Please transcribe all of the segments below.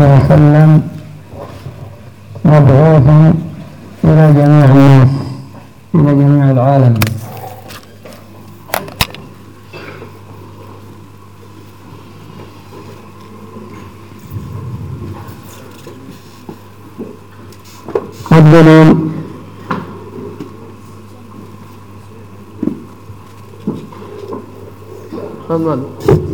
وسلم مبعوث إلى جميع الناس إلى جميع العالم. الدليل تفضل.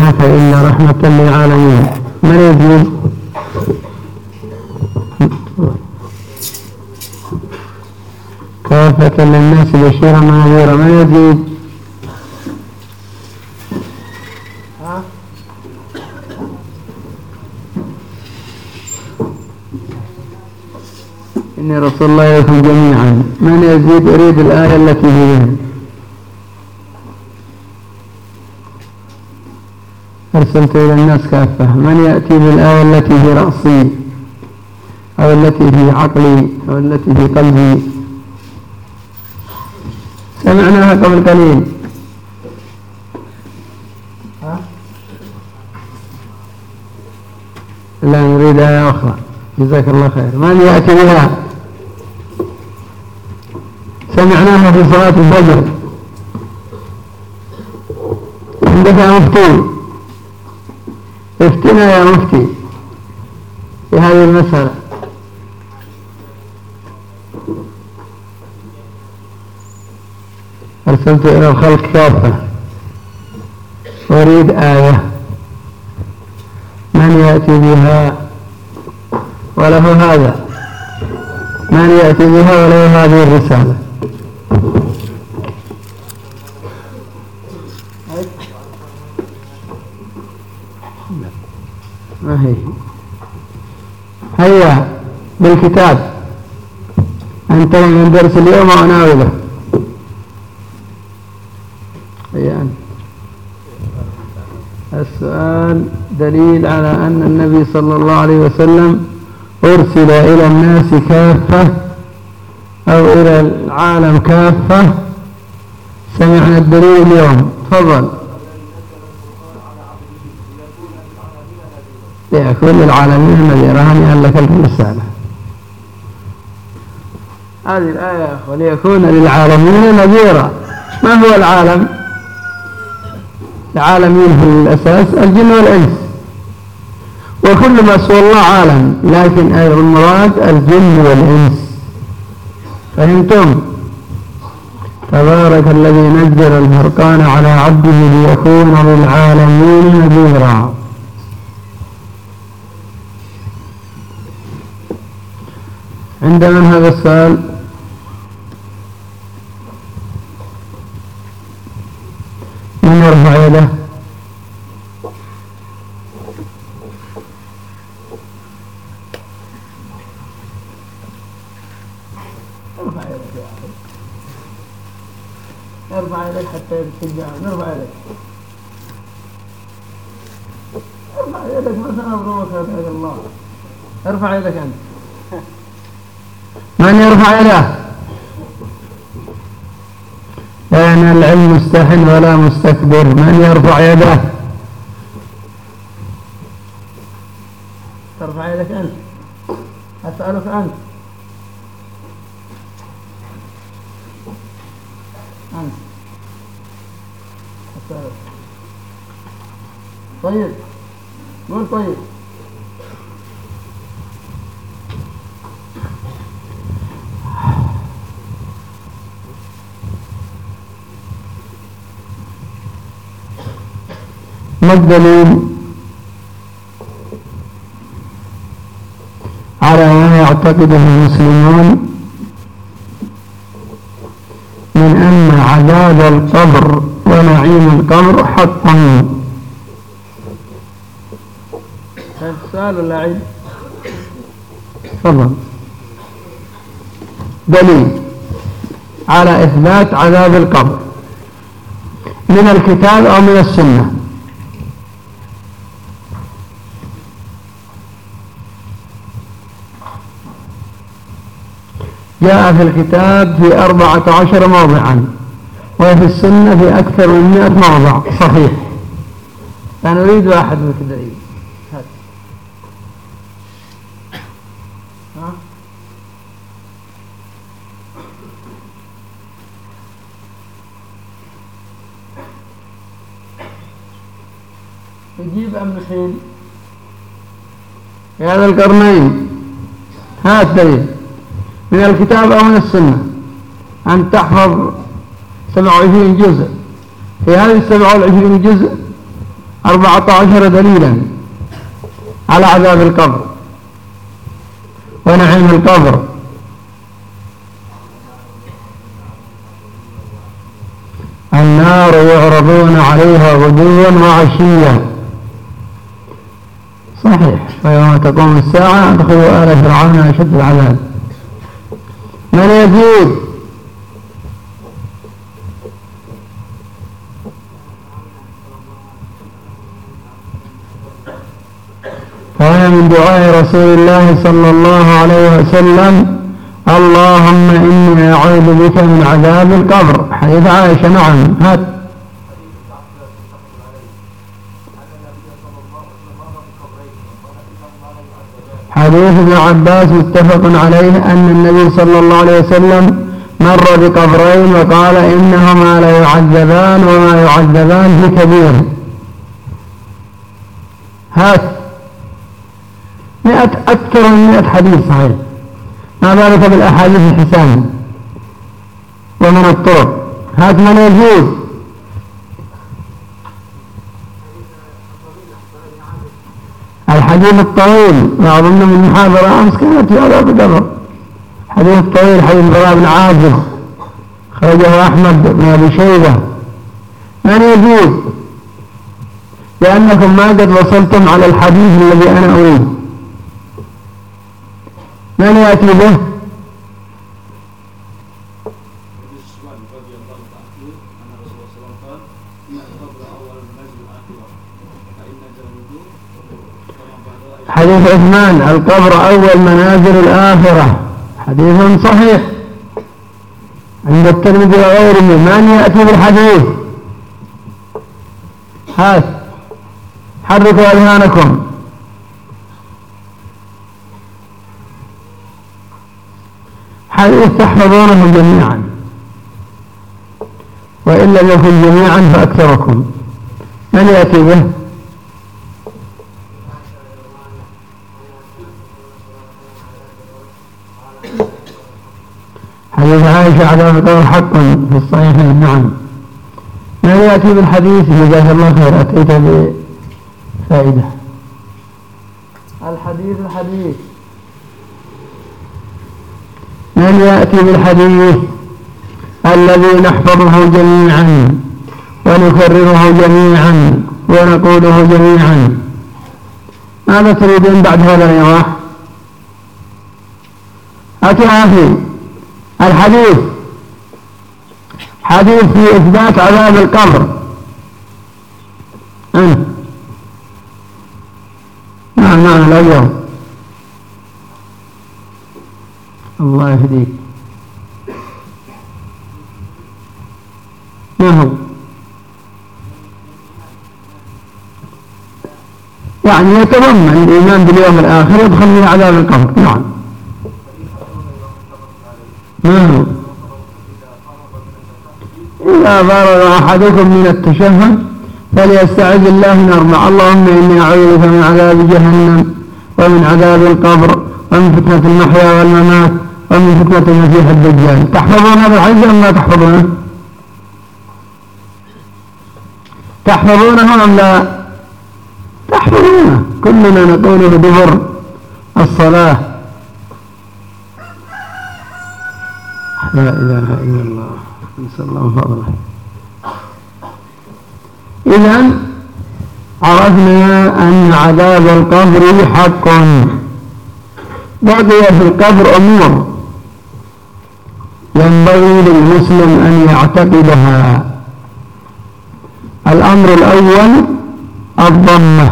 أرسلناك إلا رحمة للعالمين. من يجيب كافة للناس بشيرا ونذيرا من يجيب إني رسول الله إليكم جميعا. من يزيد أريد الآية التي بها أرسلت إلى الناس كافة. من يأتي بالآية التي في رأسي أو التي في عقلي أو التي في قلبي؟ سمعناها قبل قليل. لا نريد آية أخرى. جزاك الله خير. من يأتي بها؟ سمعناها في صلاة الفجر. عندك مفتي افتنا يا مفتي في هذه المسألة. أرسلت إلى الخلق كافة أريد آية. من يأتي بها وله هذا؟ من يأتي بها وله هذه الرسالة؟ هي؟ هيا بالكتاب. أنت من درس اليوم وأناوله هيا أنت. السؤال دليل على أن النبي صلى الله عليه وسلم أرسل إلى الناس كافة أو إلى العالم كافة. سمعنا الدليل اليوم. تفضل. ليكون للعالمين نذيران أن لك الرسالة هذه الآية يا أخوة ليكون للعالمين نذيرا. ما هو العالم؟ العالمين في الأساس الجن والإنس. وكل ما سوى الله عالم لكن المراد الجن والإنس. فهمتم؟ تبارك الذي نزل الفرقان على عبده ليكون للعالمين نذيرا. عند من هذا السؤال. من يرفع يده؟ ارفع يدك حتى يتشجع ارفع يدك. ارفع يدك ما سنبروك يا الله. ارفع يدك أنت. من يرفع يده؟ كان العلم مستحن ولا مستكبر؟ من يرفع يده؟ ترفع يدك أنت. أسألك أنت. أنت. أسألك. طيب. قول طيب؟ ما الدليل على ما يعتقده المسلمون من أن عذاب القبر ونعيم القبر حق. سؤال ولا عيد تفضل. دليل على إثبات عذاب القبر من الكتاب أو من السنة. جاء في الكتاب في أربعة عشر موضعا وفي السنة في أكثر من مئة موضع صحيح. أنا أريد واحد من كذا يجيب أم حين في هذا القرنين. هات دليل من الكتاب أو من السنة. أن تحفظ سبع وعشرين جزء. في هذه السبع والعشرين جزء أربعة عشر دليلا على عذاب القبر ونعيم القبر. النار يعرضون عليها غدوا وعشيا. صحيح. ويوم تقوم الساعة أدخلوا آل فرعون أشد العذاب. من يزيد كان من دعاء رسول الله صلى الله عليه وسلم اللهم إني أعوذ بك من عذاب القبر. حديث عائشة نعم. هات حديث ابن عباس متفق عليه أن النبي صلى الله عليه وسلم مر بقبرين وقال إنهما لا يعذبان وما يعذبان في كبير. هات. مئة أكثر من مئة حديث صحيح. ما بالك بالأحاديث الحسان ومن الطرق. هات من يجوز. الحديث الطويل وأظن من محاضرة أمس كانت هذا القدر. حديث الطويل حديث براء بن عازب خرجه أحمد بن أبي شيبة. من يجوز؟ لأنكم ما قد وصلتم على الحديث الذي أنا أريد. من يأتي به؟ حديث عثمان القبر أول منازل الآخرة. حديث صحيح. عند الترمذي وغيره من يأتي بالحديث؟ هات. حركوا أذهانكم. حديث تحفظونه جميعا. وإن لم يكن جميعا فأكثركم. من يأتي به؟ حديث عائشة على القول حق في الصحيح نعم ما يأتي بالحديث جزاك الله خير أتيت بفائدة. الحديث الحديث. من يأتي بالحديث الذي نحفظه جميعا ونكرره جميعا ونقوله جميعا. ماذا تريدون بعد هذا يا واحد أتي أخي الحديث. حديث في إثبات عذاب القبر. أنت نعم نعم الأول الله يهديك. ما هو؟ يعني يتضمن الإيمان باليوم الآخر يدخل من عذاب القبر. نعم. ما إذا فرغ أحدكم من التشهد فليستعذ الله من أربع اللهم إني أعوذ بك من عذاب جهنم ومن عذاب القبر ومن فتنة المحيا والممات ومن فتنة المسيح الدجال. تحفظون هذا الحديث أم لا تحفظونه؟ تحفظونه أم لا؟ تحفظونه. كلنا نقوله دبر الصلاة لا إله إلا الله. نسأل الله فضله. إذا عرفنا أن عذاب القبر حق. بقي في القبر أمور ينبغي للمسلم أن يعتقدها. الأمر الأول الضمة.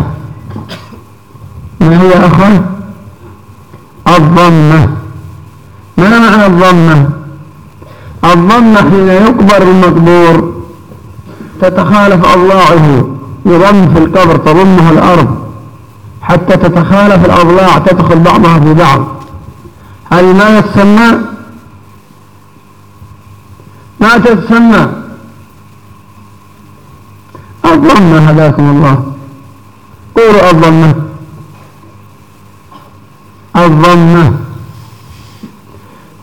ما هي أخوة؟ الضمة. ما معنى الضمة؟ الضمة حين يقبر المقبور تتخالف أضلاعه يضم في القبر تضمه الأرض. حتى تتخالف الأضلاع تدخل بعضها في بعض. هذه ما يتسمى ما تتسمى. الضمة هداكم الله. قولوا الضمة الضمة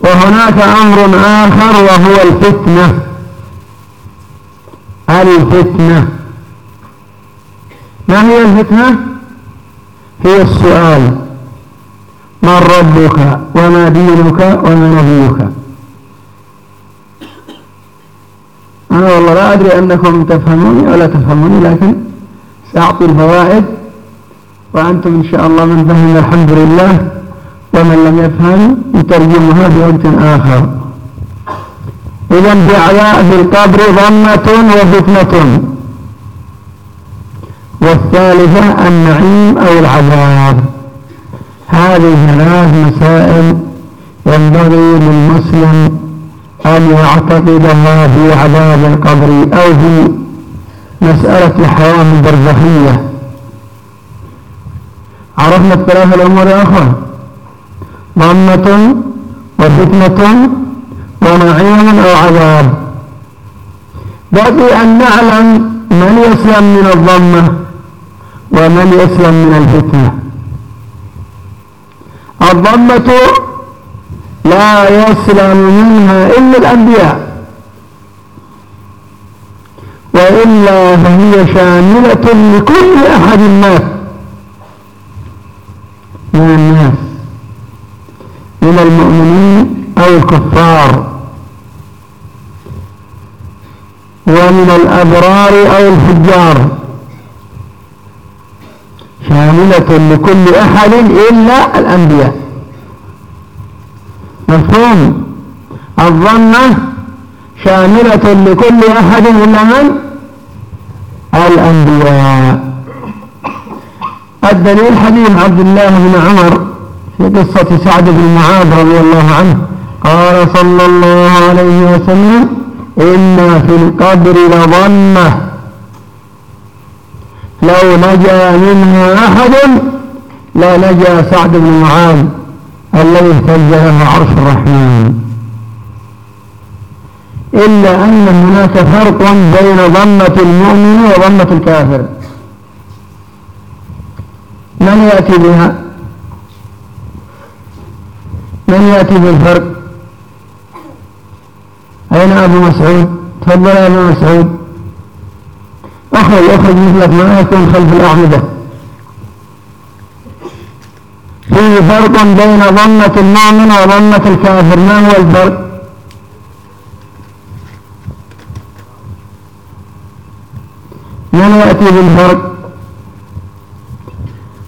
وهناك أمر آخر وهو الفتنة. الفتنة ما هي الفتنة؟ هي السؤال. من ربك وما دينك وما نبيك. أنا والله لا أدري أنكم تفهموني ولا تفهموني لكن سأعطي الفوائد وأنتم إن شاء الله من فهم الحمد لله. ومن لم يفهم يترجمها بوقت آخر. إذا في القبر ضمة وفتنة. والثالثة النعيم أو العذاب. هذه ثلاث مسائل ينبغي للمسلم أن يعتقدها في عذاب القبر أو في مسألة الحياة البرزخية. عرفنا الثلاث الأمور أخوان؟ ضمة وفتنة ونعيم أو عذاب بقي أن نعلم من يسلم من الضمة ومن يسلم من الفتنة. الضمة لا يسلم منها إلا الأنبياء وإلا فهي شاملة لكل أحد مات من الناس. من المؤمنين أو الكفار. ومن الأبرار أو الفجار. شاملة لكل أحد إلا الأنبياء. مفهوم؟ الظنة شاملة لكل أحد إلا من؟ الأنبياء. الدليل حديث عبد الله بن عمر في قصة سعد بن معاذ رضي الله عنه. قال صلى الله عليه وسلم إن في القبر لظنة. لو نجا منها أحد لا نجا سعد بن معاذ الذي اهتز له عرش الرحمن. إلا أن هناك فرق بين ضمة المؤمن وضمة الكافر. من يأتي بها؟ من يأتي بالفرق؟ أين أبو مسعود؟ تفضل يا أبو مسعود. أخرج أخرج مثلك ما يكون خلف الأعمدة. فيه فرق بين ضمة المؤمن وضمة الكافر ما هو الفرق؟ من يأتي بالفرق؟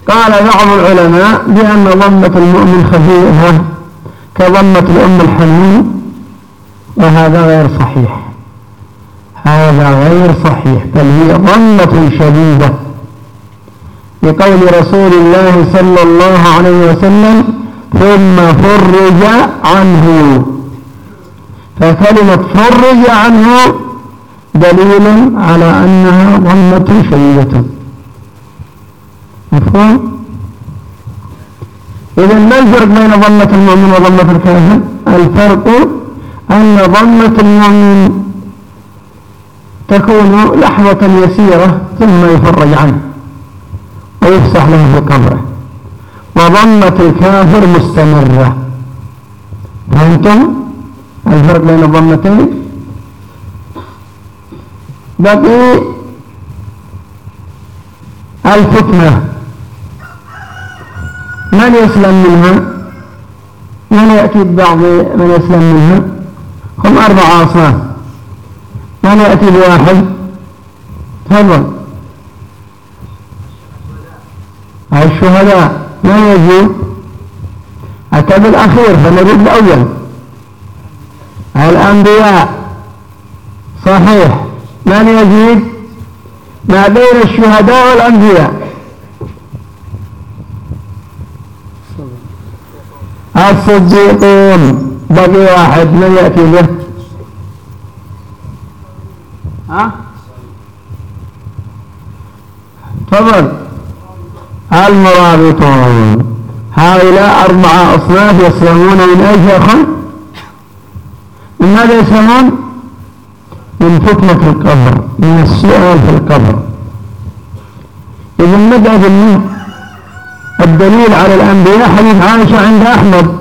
قال بعض العلماء بأن ضمة المؤمن خفيفة. كضمة الأم الحنين وهذا غير صحيح. هذا غير صحيح. بل هي ضمة شديدة. لقول رسول الله صلى الله عليه وسلم ثم فرج عنه. فكلمة فرج عنه دليل على أنها ضمة شديدة. مفهوم؟ إذا ما الفرق بين ضمة المؤمن وضمة الكافر الفرق أن ضمة المؤمن تكون لحظة يسيرة ثم يفرج عنه ويفسح له في قبره وضمة الكافر مستمرة. فهمتم الفرق بين الضمتين بقي الفتنة. من يسلم منها من يأتي ببعض من يسلم منها هم أربع أصناف من يأتي بواحد؟ تفضل. الشهداء. ما يجي؟ أتى بالأخير فنريد الأول. الأنبياء. صحيح. من يزيد ما بين الشهداء والأنبياء. الصديقون. بقي واحد من يأتي به. ها؟ تفضل. المرابطون. هؤلاء أربعة أصناف يسلمون من أي يا أخوان. من ماذا يسلمون من فتنة القبر من السؤال في القبر. إذا نبدأ بالنوم الدليل على الأنبياء حديث عائشة عند أحمد.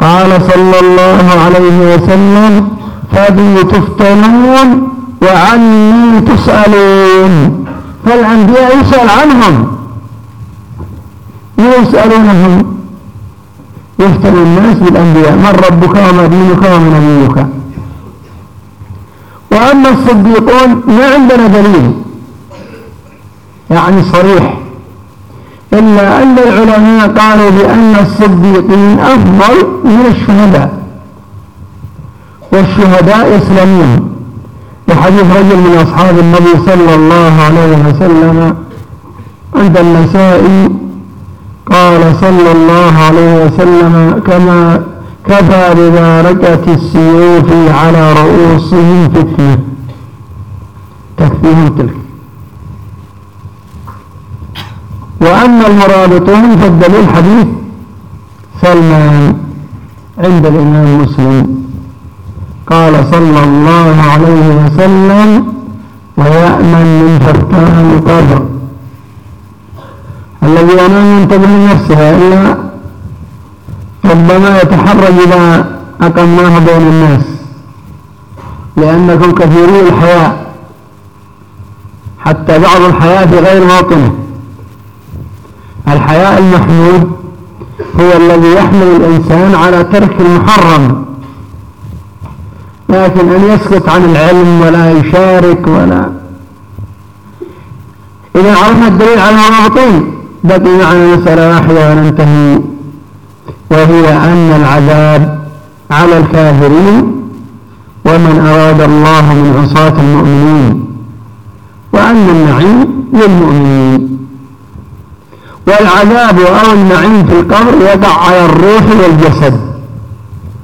قال صلى الله عليه وسلم فبي تفتنون وعني تسألون. فالأنبياء يسأل عنهم. يسألونهم. يفتن الناس بالأنبياء من ربك وما دينك ومن نبيك؟ وأما الصديقون ما عندنا دليل. يعني صريح. إلا أن العلماء قالوا بأن الصديقين أفضل من الشهداء. والشهداء يسلمون وحديث رجل من أصحاب النبي صلى الله عليه وسلم عند النسائي قال صلى الله عليه وسلم كما كفى بباركة السيوف على رؤوسهم فتنة تكفيهم تلك. وأما المرابطون فالدليل حديث سلمان عند الإمام مسلم. قال صلى الله عليه وسلم ويأمن من فتان القبر الذي لا ينتبه لنفسها إلا ربما يتحرج إذا أقمناه بين الناس لأنكم كثيري الحياء حتى بعض الحياء في غير موطنه. الحياء المحمود هو الذي يحمل الإنسان على ترك المحرم. لكن أن يسكت عن العلم ولا يشارك ولا إذا عرفنا الدليل على المرابطين بقي معنا مسألة واحدة وننتهي وهي أن العذاب على الكافرين ومن أراد الله من عصاة المؤمنين وأن النعيم للمؤمنين. والعذاب أو النعيم في القبر يقع على الروح والجسد.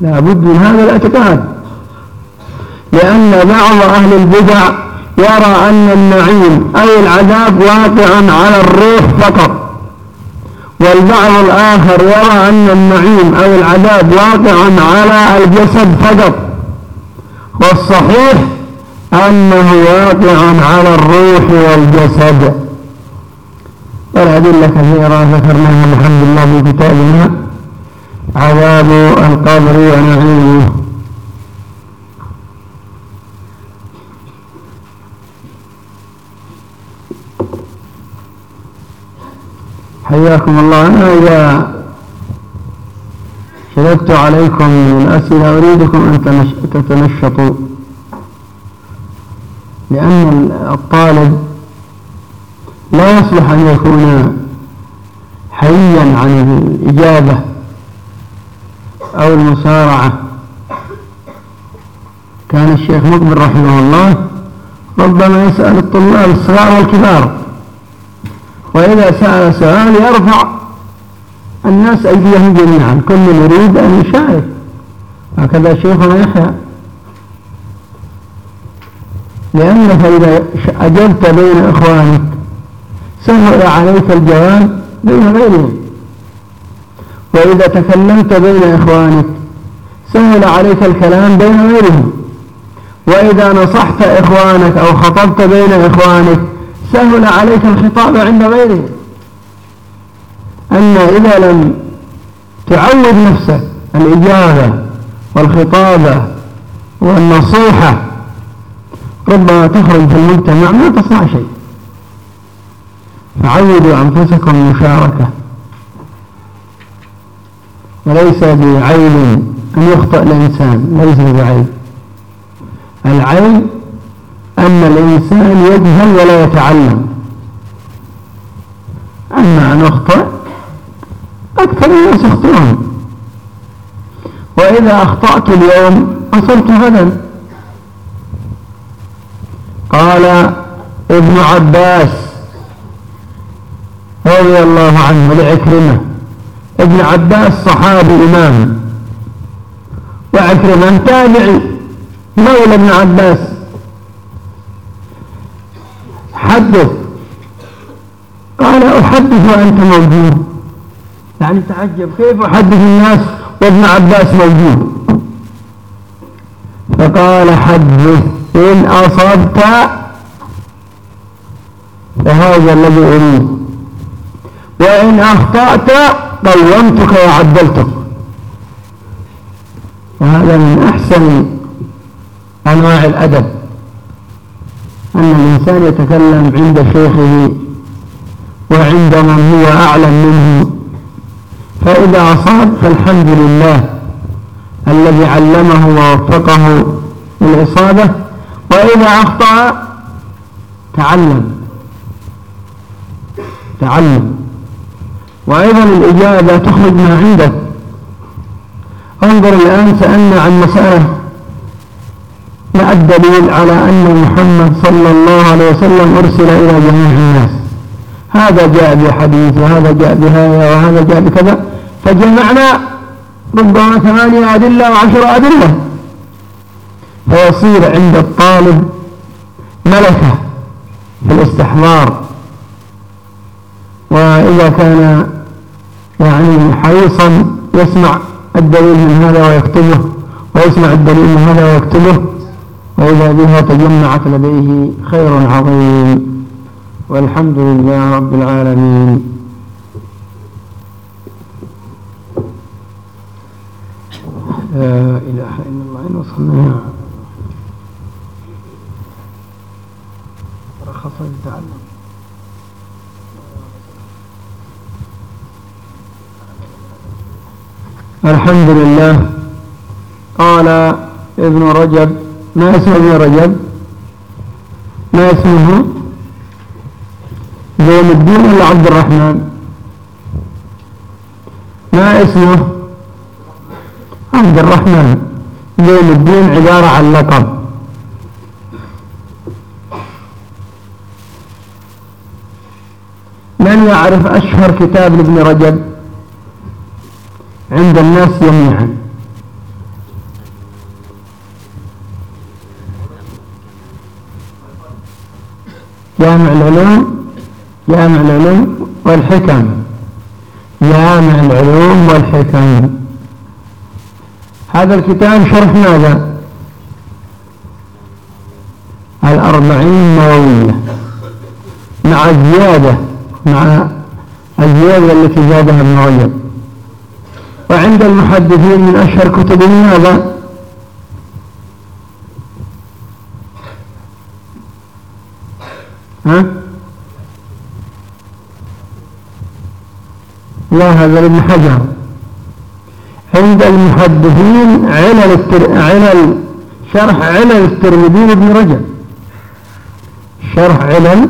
لا بد من هذا الاعتقاد. لأن بعض أهل البدع يرى أن النعيم أو العذاب واقع على الروح فقط. والبعض الآخر يرى أن النعيم أو العذاب واقع على الجسد فقط. والصحيح أنه واقع على الروح والجسد. والأدلة كثيرة ذكرناها الحمد لله في كتابنا. عذاب القبر ونعيمه. حياكم الله. أنا إذا شددت عليكم من الأسئلة أريدكم أن تتنشطوا. لأن الطالب لا يصلح أن يكون حيا عن الإجابة أو المسارعة. كان الشيخ مقبل رحمه الله ربما يسأل الطلاب الصغار والكبار. وإذا سأل سؤال يرفع الناس أيديهم جميعا كل يريد أن يشارك. هكذا شيخنا يحيى. لأنك إذا أجبت بين إخوانك سهل عليك الجواب بين غيرهم. وإذا تكلمت بين إخوانك سهل عليك الكلام بين غيرهم. وإذا نصحت إخوانك أو خطبت بين إخوانك سهل عليك الخطاب عند غيره أن إذا لم تعود نفسك الإجابة والخطابة والنصيحة ربما تخرج في المجتمع ما تصنع شيء. فعودوا أنفسكم المشاركة وليس بعيب أن يخطئ الإنسان ليس بعيب. العيب أن الإنسان يجهل ولا يتعلم. أما أن أخطئ أكثر الناس يخطئون. وإذا أخطأت اليوم أصبت غدا. قال ابن عباس رضي الله عنه لعكرمة. ابن عباس صحابي إمام. وعكرمة تابعي مولى ابن عباس. حدث. قال أحدث وأنت موجود. يعني تعجب كيف أحدث الناس وابن عباس موجود؟ فقال حدث إن أصبت فهذا الذي أريد. وإن أخطأت قومتك وعدلتك. وهذا من أحسن أنواع الأدب. أن الإنسان يتكلم عند شيخه وعند من هو أعلم منه. فإذا أصاب فالحمد لله الذي علمه ووفقه للإصابة. وإذا أخطأ تعلم. تعلم. وأيضا الإجابة تخرج ما عندك. انظر الآن سألنا عن مسألة ما الدليل على أن محمد صلى الله عليه وسلم أرسل إلى جميع الناس؟ هذا جاء بحديث وهذا جاء بهذا وهذا جاء بكذا فجمعنا ربما ثمانية أدلة وعشر أدلة. فيصير عند الطالب ملكة في الاستحضار. وإذا كان يعني حريصا يسمع الدليل من هذا ويكتبه ويسمع الدليل من هذا ويكتبه وإذا بها تجمعت لديه خير عظيم. والحمد لله رب العالمين. لا إله إلا الله إن وصلنا. رخص التعلم الحمد لله. قال ابن رجب ما اسم ابن رجب؟ ما اسمه؟ زين الدين ولا عبد الرحمن؟ ما اسمه؟ عبد الرحمن. زين الدين عبارة عن لقب. من يعرف أشهر كتاب لابن رجب؟ عند الناس جميعا جامع العلوم جامع العلوم والحكم. جامع العلوم والحكم. هذا الكتاب شرح ماذا؟ الأربعين نووية. مع الزيادة مع الزيادة التي زادها ابن رجب. وعند المحدثين من أشهر كتبهم هذا ها؟ لا هذا لابن حجر. عند المحدثين علل التر... علل شرح علل الترمذي لابن رجب. شرح علل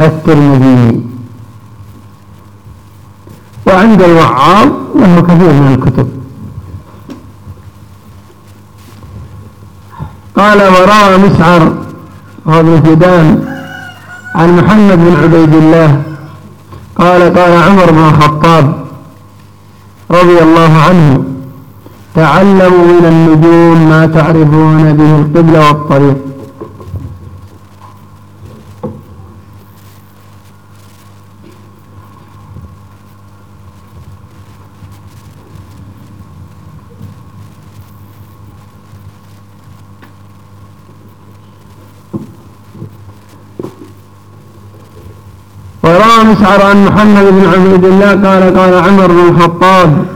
الترمذي. وعند الوعاظ له كثير من الكتب. قال وراى مسعر وابن فدان عن محمد بن عبيد الله قال قال عمر بن الخطاب رضي الله عنه تعلموا من النجوم ما تعرفون به القبلة والطريق. مسعر عن محمد بن عبيد الله قال قال عمر بن الخطاب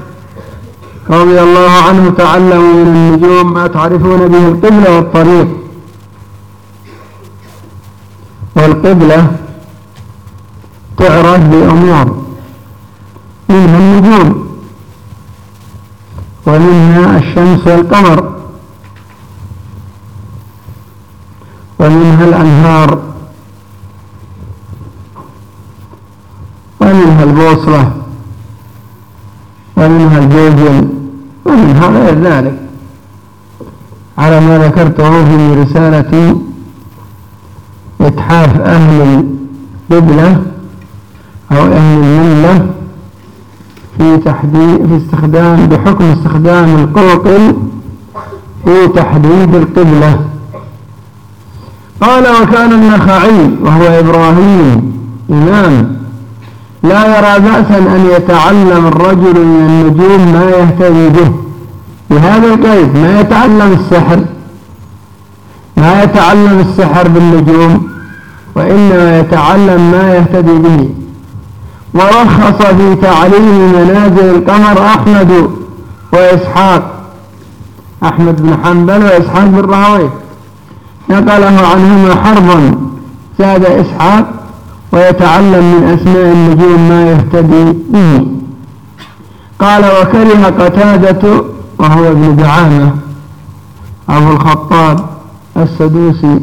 رضي الله عنه تعلموا من النجوم ما تعرفون به القبلة والطريق. والقبلة تعرف بأمور منها النجوم ومنها الشمس والقمر ومنها الأنهار. ومنها البوصلة ومنها الجوجل ومنها غير ذلك. على ما ذكرته في رسالة إتحاف أهل القبلة أو أهل الملة في تحديد في استخدام بحكم استخدام القوقل في تحديد القبلة. قال وكان النخعي وهو إبراهيم إمام لا يرى بأسا أن يتعلم الرجل من النجوم ما يهتدي به. بهذا القيد ما يتعلم السحر ما يتعلم السحر بالنجوم وإنما يتعلم ما يهتدي به. ورخص في تعليم منازل القمر أحمد وإسحاق أحمد بن حنبل وإسحاق بن راهويه نقله عنهما حربا زاد إسحاق ويتعلم من أسماء النجوم ما يهتدي به. قال وكره قتادة وهو ابن دعامة أبو الخطاب السدوسي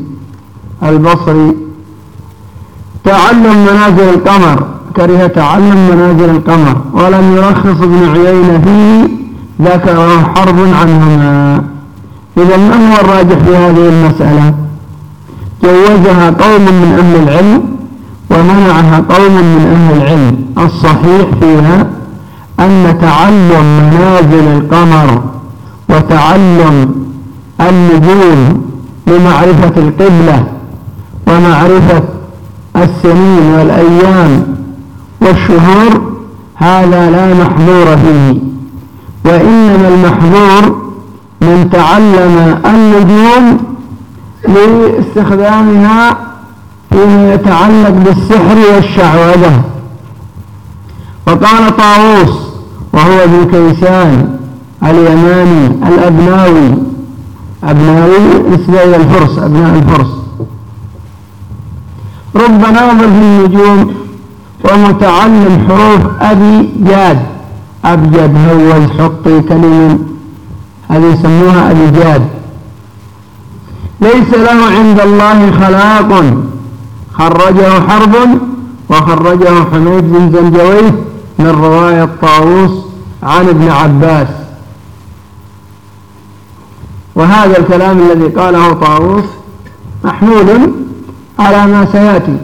البصري. تعلم منازل القمر كره تعلم منازل القمر. ولم يرخص ابن عيينة فيه ذكره حرب عنهما. إذا ما هو الراجح في هذه المسألة؟ جوزها قوم من أهل العلم ومنعها قوم من أهل العلم الصحيح فيها أن تعلم منازل القمر وتعلم النجوم لمعرفة القبلة ومعرفة السنين والأيام والشهور هذا لا محظور فيه. وإنما المحظور من تعلم النجوم لاستخدامها فيما يتعلق بالسحر والشعوذة. وقال طاووس وهو ابن كيسان اليماني الأبناوي. أبناوي نسبة الفرس أبناء الفرس رب ناظر في النجوم ومتعلم حروف أبي جاد. أبجد هوز حطي كلمة هذه يسموها أبي جاد. ليس له عند الله خلاق. خرجه حرب وخرجه حميد بن زنجويه من رواية طاووس عن ابن عباس. وهذا الكلام الذي قاله طاووس محمول على ما سيأتي.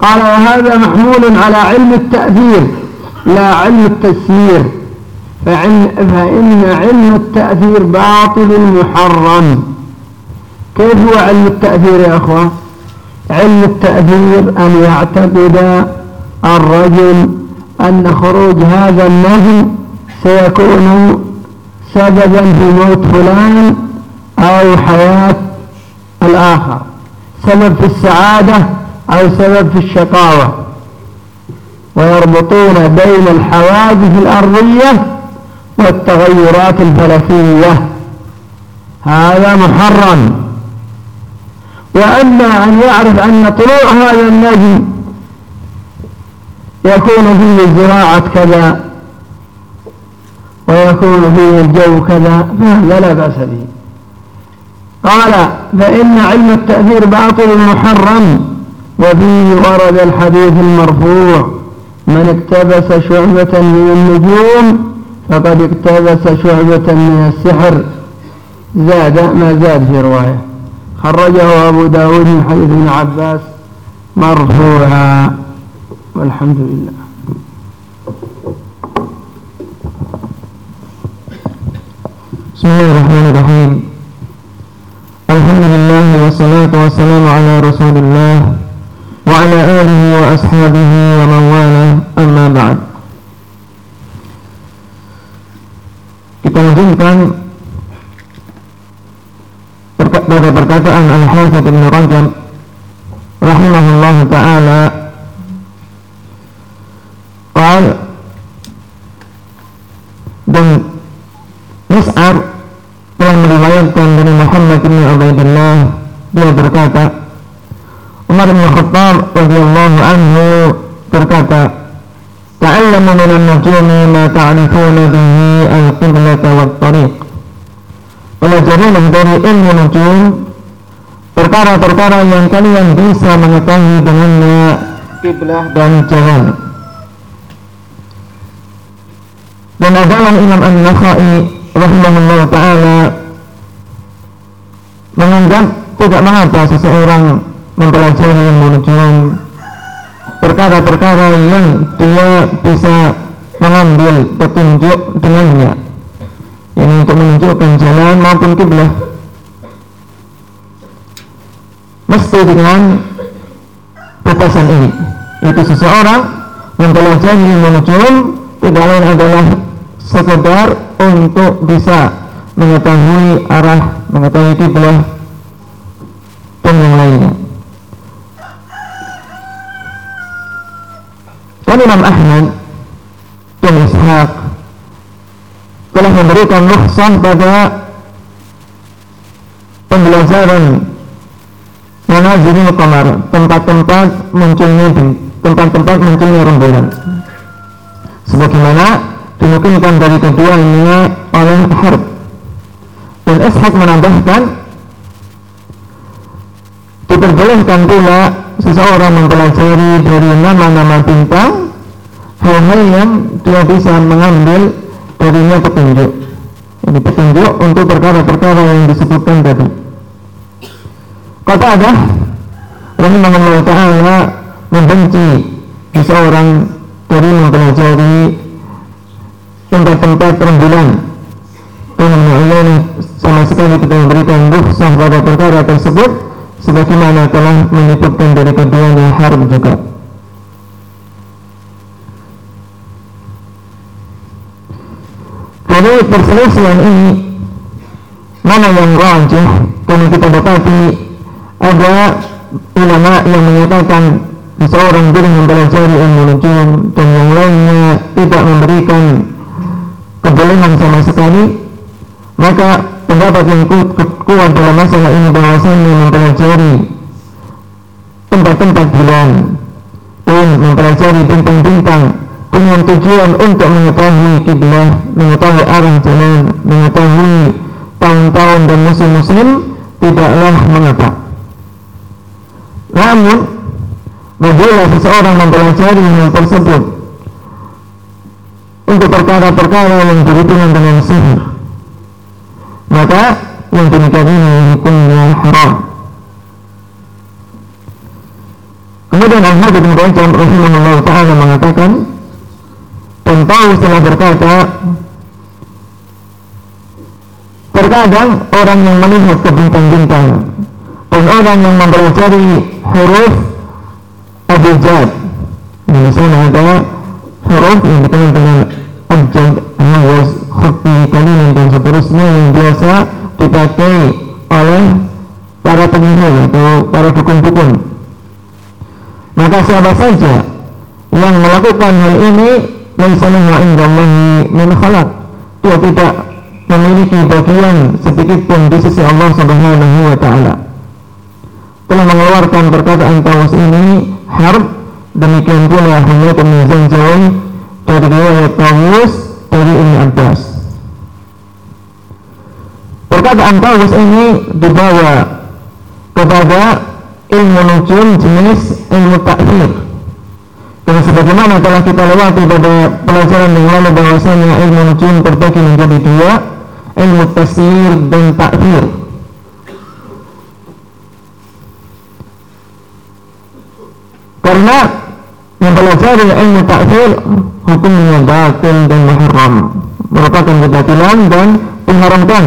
قال وهذا محمول على علم التأثير لا علم التسيير. فإن علم التأثير باطل محرم. كيف هو علم التأثير يا أخوة؟ علم التأثير أن يعتقد الرجل أن خروج هذا النهي سيكون سببا في موت فلان أو حياة الآخر. سبب في السعادة أو سبب في الشقاوة. ويربطون بين الحوادث الأرضية والتغيرات الفلكية هذا محرم. وأما أن يعرف أن طلوع هذا النجم يكون فيه زراعة كذا ويكون فيه الجو كذا فهذا لا بأس به. قال فإن علم التأثير باطل محرم وفيه ورد الحديث المرفوع من اقتبس شعبة من النجوم فقد اقتبس شعبة من السحر. زاد ما زاد في رواية. خرجه أبو داود من حديث ابن عباس مرفوعا والحمد لله. بسم الله الرحمن الرحيم. الحمد لله والصلاة والسلام على رسول الله وعلى آله وأصحابه ومن والاه. أما بعد. Kita lanjutkan pada perkataan Al-Hafidh Ibn Rajab rahimahullah taala. Qal dan Mus'ab telah meriwayatkan dari Muhammad bin Ubaidillah. Dia berkata Umar bin Khattab radhiyallahu anhu berkata ta'allamu min an-nujumi ma ta'rifuna bihi al-qiblata wat tariq Pelajarilah dari ilmu nujum perkara-perkara yang kalian bisa mengetahui dengannya kiblah dan jalan. Dan adalah Imam An-Nakhai rahimahullah taala menganggap tidak mengapa seseorang mempelajari ilmu nujum perkara-perkara yang dia bisa mengambil petunjuk dengannya ini untuk menunjukkan jalan maupun kiblah mesti dengan batasan ini itu seseorang mempelajari ilmu nujum tidak lain adalah sekedar untuk bisa mengetahui arah mengetahui kiblat dan yang lainnya. Dan Imam Ahmad dan Ishaq telah memberikan rukhsah pada pembelajaran manazilul qamar tempat-tempat munculnya tempat-tempat munculnya rembulan. Sebagaimana dinukilkan dari keduanya oleh Harb. Dan Ishaq menambahkan diperbolehkan pula seseorang mempelajari dari nama-nama bintang hal-hal yang dia bisa mengambil darinya petunjuk. Ini petunjuk untuk perkara-perkara yang disebutkan tadi. Kata ada rahimahullah ta'ala membenci seseorang dari mempelajari tempat-tempat rembulan. Dengan Allah sama sekali tidak memberikan rukhsah pada perkara tersebut sebagaimana telah menyebutkan dari keduanya haram juga Jadi perselisihan ini mana yang rajih karena kita dapati ada ulama yang menyatakan seseorang boleh mempelajari ilmu nujum dan yang lainnya tidak memberikan kebolehan sama sekali maka pendapat yang kuat dalam masalah ini bahwasanya mempelajari tempat-tempat bulan dan mempelajari bintang-bintang dengan tujuan untuk mengetahui kiblat, mengetahui arah jalan, mengetahui tahun-tahun dan musim-musim tidaklah mengapa. Namun, bila seseorang mempelajari hal tersebut untuk perkara-perkara yang berhubungan dengan sihir, maka yang demikian ini hukumnya haram. Kemudian Al-Habib bin Rajab rahimahullah ta'ala mengatakan dan tahu setelah berkata terkadang orang yang melihat ke bintang-bintang dan orang yang mempelajari huruf abjad. Di sana ada huruf yang dikenal dengan abjad nawaz khutbi kalimat dan seterusnya yang biasa dipakai oleh para penyihir atau para dukun-dukun. Maka siapa saja yang melakukan hal ini laisa indallahi min khalaq. Dia tidak memiliki bagian sedikit pun di sisi Allah Subhanahu wa taala. Telah mengeluarkan perkataan Taus ini harf demikian pula Hamid bin Zanjawi dari riwayat Taus dari Ibnu Abbas. Perkataan Taus ini dibawa kepada ilmu nujum jenis ilmu takhir dan sebagaimana telah kita lewati pada pelajaran yang lalu bahwasanya ilmu nujum terbagi menjadi dua, ilmu tasir dan takhir. Karena mempelajari ilmu takhir hukumnya batil dan muharram, merupakan kebatilan dan mengharamkan.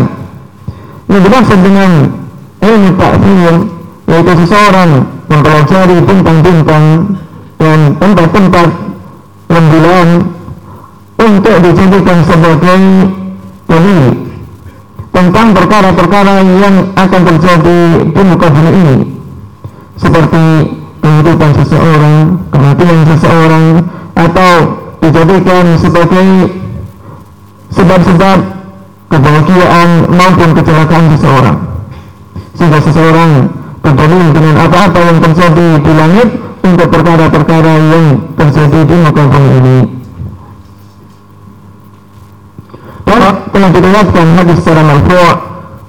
Yang dimaksud dengan ilmu takhir yaitu seseorang mempelajari bintang-bintang dan tempat-tempat rembulan untuk dijadikan sebagai dalil tentang perkara-perkara yang akan terjadi di muka bumi ini seperti kehidupan seseorang, kematian seseorang atau dijadikan sebagai sebab-sebab kebahagiaan maupun kecelakaan seseorang. Sehingga seseorang berdalil dengan apa-apa yang terjadi di langit untuk perkara-perkara yang terjadi di bumi ini. Dan telah diriwayatkan hadis secara marfu'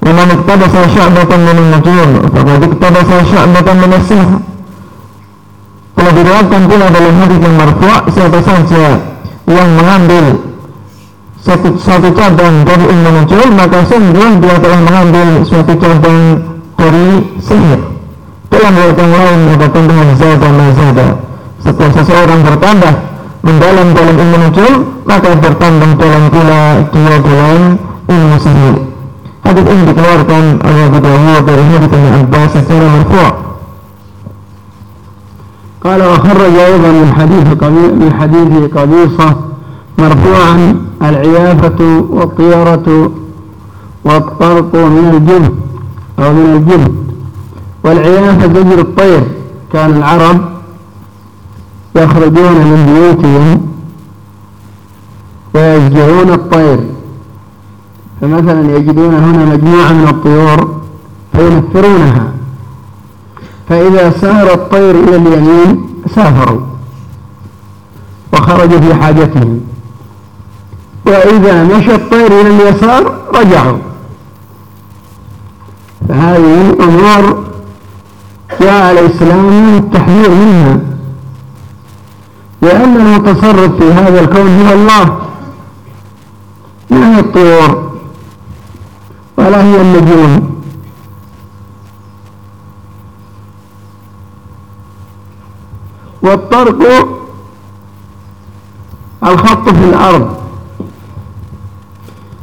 "Man iktabasa sya'batan min an-nujum, faqad iktabasa sya'batan min as-sihr." Telah diriwayatkan pula dalam hadis yang marfu' siapa saja yang mengambil satu, satu cabang dari ilmu nujum maka sungguh dia telah mengambil suatu cabang dari sihir dalam riwayat yang lain ada tambahan zada ma zada setelah seseorang bertambah mendalam dalam ilmu nujum maka bertambah dalam pula dia dalam ilmu sihir hadis ini dikeluarkan oleh Abu Dawud dari hadis Ibnu Abbas secara marfu' قال وخرج أيضا من حديث من حديث قبيصة مرفوعا العيافة والطيرة والطرق من الجن أو من الجن والعيافة زجر الطير كان العرب يخرجون من بيوتهم ويزجرون الطير. فمثلا يجدون هنا مجموعة من الطيور فينفرونها. فإذا سار الطير إلى اليمين سافروا وخرجوا في حاجتهم. وإذا مشى الطير إلى اليسار رجعوا. فهذه أمور جاء الإسلام التحذير منها؟ لأن المتصرف في هذا الكون هو الله. ما هي الطيور ولا هي النجوم. والطرق الخط في الأرض.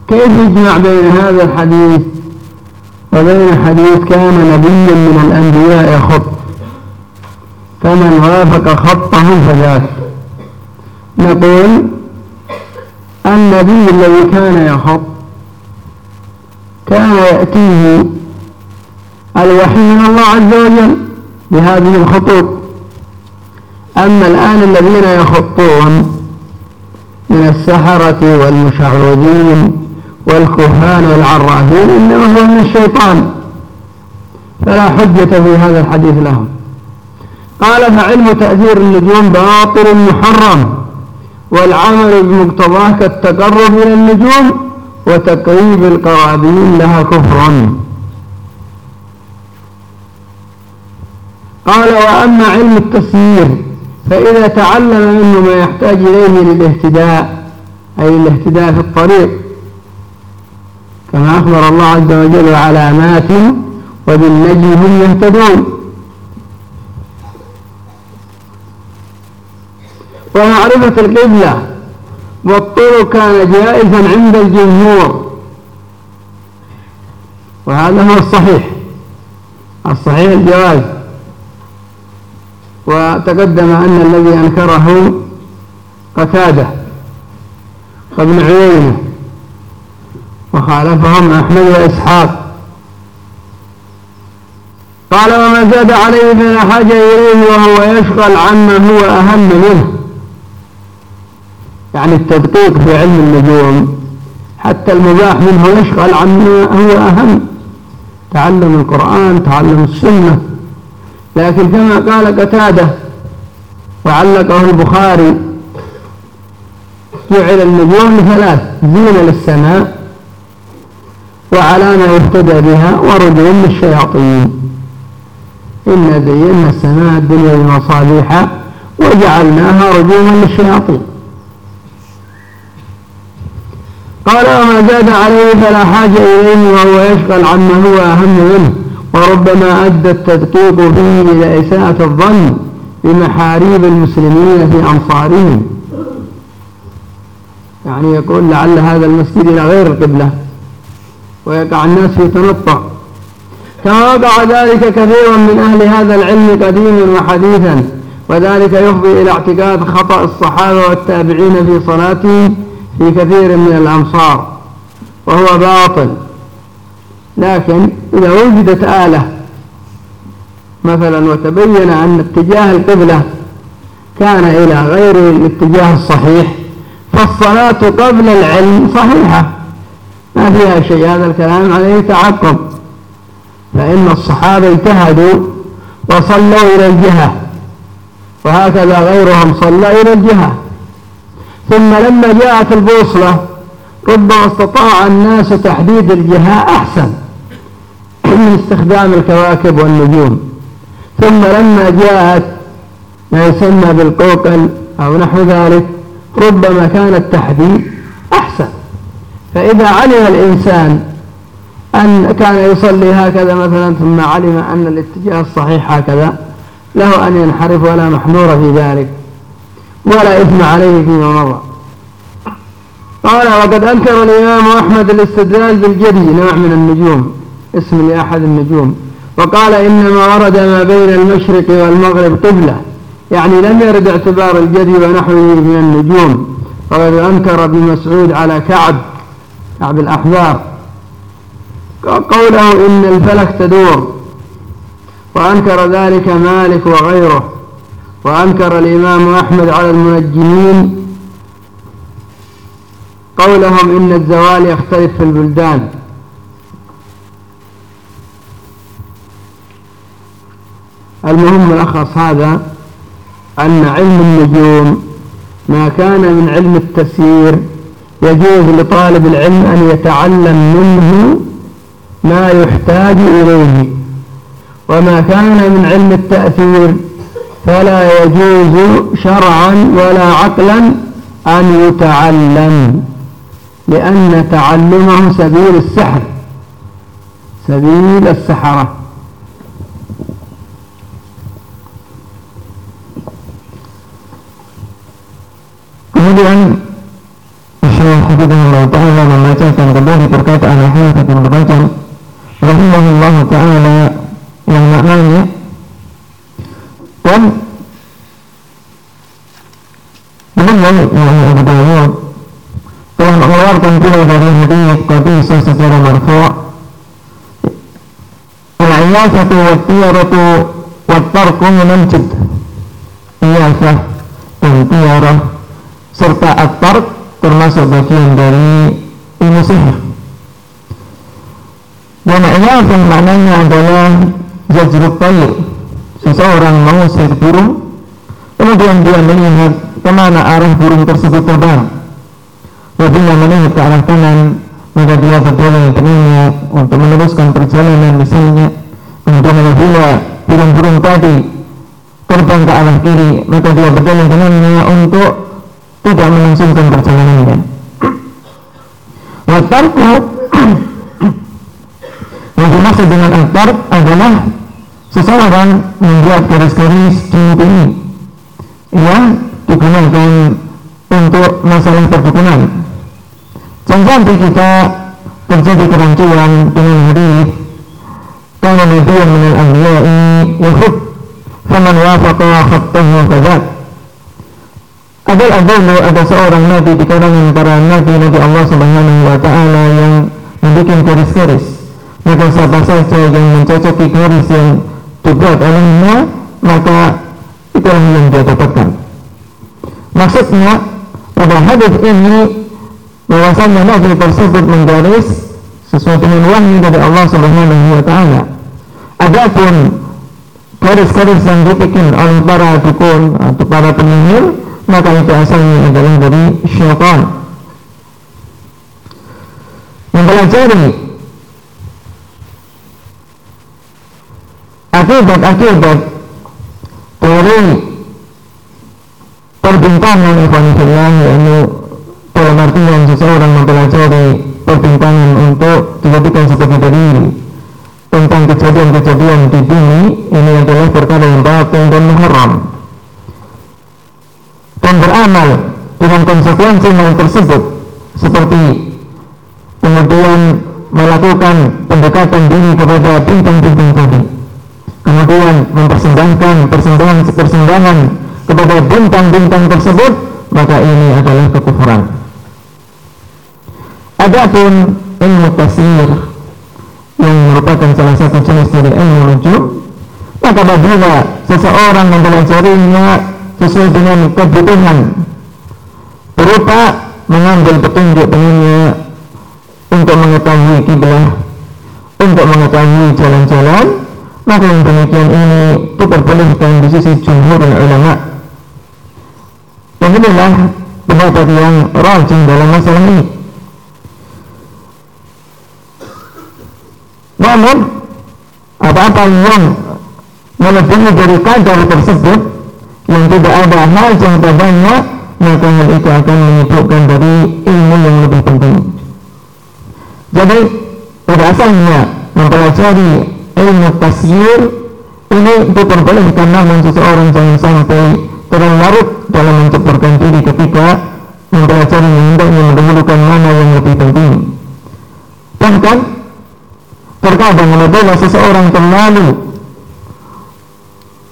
كيف يجمع بين هذا الحديث؟ وبين حديث كان نبيا من الأنبياء يخط فمن وافق خطه فذاك نقول النبي الذي كان يخط كان يأتيه الوحي من الله عز وجل بهذه الخطوط. أما الآن الذين يخطون من السحرة والمشعوذين والكهان والعرافين إنما هو من الشيطان. فلا حجة في هذا الحديث لهم. قال فعلم تأثير النجوم باطل محرم والعمل بمقتضاه كالتقرب إلى النجوم وتقريب القرابين لها كفر. قال وأما علم التسيير فإذا تعلم منه ما يحتاج إليه للاهتداء أي الاهتداء في الطريق كما أخبر الله عز وجل علامات وبالنجم هم يهتدون. ومعرفة القبلة والطرق كان جائزا عند الجمهور. وهذا هو الصحيح. الصحيح الجواز. وتقدم أن الذي أنكره قتادة وابن عيينة. وخالفهم أحمد وإسحاق. قال وما زاد عليه فلا حاجة إليه وهو يشغل عما هو أهم منه. يعني التدقيق في علم النجوم حتى المباح منه يشغل عما هو أهم. تعلم القرآن تعلم السنة. لكن كما قال قتادة وعلقه البخاري جعل النجوم لثلاث زينة للسماء وعلامة يهتدى بها ورجوم للشياطين إنا زينا السماء الدنيا بمصابيح وجعلناها رجوما للشياطين. قال وما زاد عليه فلا حاجة إليه وهو يشغل عما هو أهم منه. وربما أدى التدقيق فيه إلى إساءة الظن بمحاريب المسلمين في أنصارهم. يعني يقول لعل هذا المسجد إلى غير القبلة. ويقع الناس في تنطع وقع ذلك كثير من أهل هذا العلم قديما وحديثا وذلك يفضي إلى اعتقاد خطأ الصحابة والتابعين في صلاتهم في كثير من الأمصار وهو باطل. لكن إذا وجدت آلة مثلا وتبين أن اتجاه القبلة كان إلى غير الاتجاه الصحيح فالصلاة قبل العلم صحيحة. ما فيها شيء. هذا الكلام عليه تعقب. فإن الصحابة اجتهدوا وصلوا إلى الجهة. وهكذا غيرهم صلى إلى الجهة. ثم لما جاءت البوصلة ربما استطاع الناس تحديد الجهة أحسن من استخدام الكواكب والنجوم. ثم لما جاءت ما يسمى بالقوقل أو نحو ذلك ربما كان التحديد أحسن. فإذا علم الإنسان أن كان يصلي هكذا مثلا ثم علم أن الاتجاه الصحيح هكذا له أن ينحرف ولا محذور في ذلك ولا إثم عليه فيما مضى. قال وقد أنكر الإمام أحمد الاستدلال بالجدي نوع من النجوم اسم لأحد النجوم وقال إنما ورد ما بين المشرق والمغرب قبلة يعني لم يرد اعتبار الجدي ونحوه من النجوم فقد أنكر ابن مسعود على كعب كعب الأحبار قوله إن الفلك تدور وأنكر ذلك مالك وغيره وأنكر الإمام أحمد على المنجمين. قولهم إن الزوال يختلف في البلدان. المهم الأخص هذا أن علم النجوم ما كان من علم التسيير يجوز لطالب العلم أن يتعلم منه ما يحتاج إليه. وما كان من علم التأثير فلا يجوز شرعا ولا عقلا أن يتعلم لأن تعلمه سبيل السحر سبيل السحرة. kemudian Syekh Hafizahullah Ta'ala membacakan kembali perkataan Hafiz bin Rajab Rahimahullah Ta'ala yang maknanya dan mendengar yang Abu Dawud telah mengeluarkan pula dari hadis Qadisah secara marfu' Al-iyasatu wa tiyaratu wa tarku minanjid Iyasah dan tiarah serta aktar termasuk bagian dari ilmu sihir. Dan iyasah maknanya adalah jazruk tayyir seseorang mengusir burung kemudian dia melihat ke mana arah burung tersebut terbang. Apabila melihat ke arah kanan maka dia berjalan dengannya untuk meneruskan perjalanan misalnya kemudian apabila burung-burung tadi terbang ke arah kiri maka dia berjalan dengannya untuk tidak melangsungkan perjalanannya Watarku yang dimaksud dengan aktar adalah seseorang membuat garis-garis di ini yang digunakan untuk masalah perdukunan jangan kita terjadi kerancuan dengan hadis karena nabi yang menal anbiya'i yahud faman wafaqa khattahu fadat Adal Adalu ada seorang nabi di kalangan para nabi-nabi Allah subhanahu wa ta'ala yang membuat garis-garis maka siapa saja yang mencocoki garis yang dibuat olehnya maka itulah yang dia dapatkan maksudnya pada hadis ini bahwasanya Nabi tersebut menggaris sesuai dengan wahyu dari Allah Subhanahu wa taala. Adapun garis-garis yang dibikin oleh para dukun atau para penyihir maka itu asalnya adalah dari syaitan. Mempelajari akibat-akibat dari perbintangan ikhwanifillah yaitu dalam artian seseorang mempelajari perbintangan untuk dijadikan sebagai dalil tentang kejadian-kejadian di bumi ini adalah perkara yang batin dan haram dan beramal dengan konsekuensi hal tersebut seperti kemudian melakukan pendekatan diri kepada bintang-bintang tadi kemudian mempersembahkan persembahan-persembahan kepada bintang-bintang tersebut maka ini adalah kekufuran. Adapun ilmu tasir yang merupakan salah satu jenis dari ilmu nujum maka apabila seseorang mempelajarinya sesuai dengan kebutuhan. Berupa mengambil petunjuk dengannya untuk mengetahui kiblah untuk mengetahui jalan-jalan maka yang demikian ini diperbolehkan di sisi jumhur ulama. Dan inilah pendapat yang rajin dalam masalah ini. Namun apa-apa yang melebihi dari kadar tersebut yang tidak ada yang padanya maka hal itu akan menyebutkan dari ilmu yang lebih penting. Jadi pada asalnya mempelajari ilmu tasyir ini diperbolehkan namun seseorang jangan sampai terlalu larut dalam menceburkan diri ketika mempelajari yang hendaknya mendahulukan mana yang lebih penting. Bahkan terkadang apabila seseorang terlalu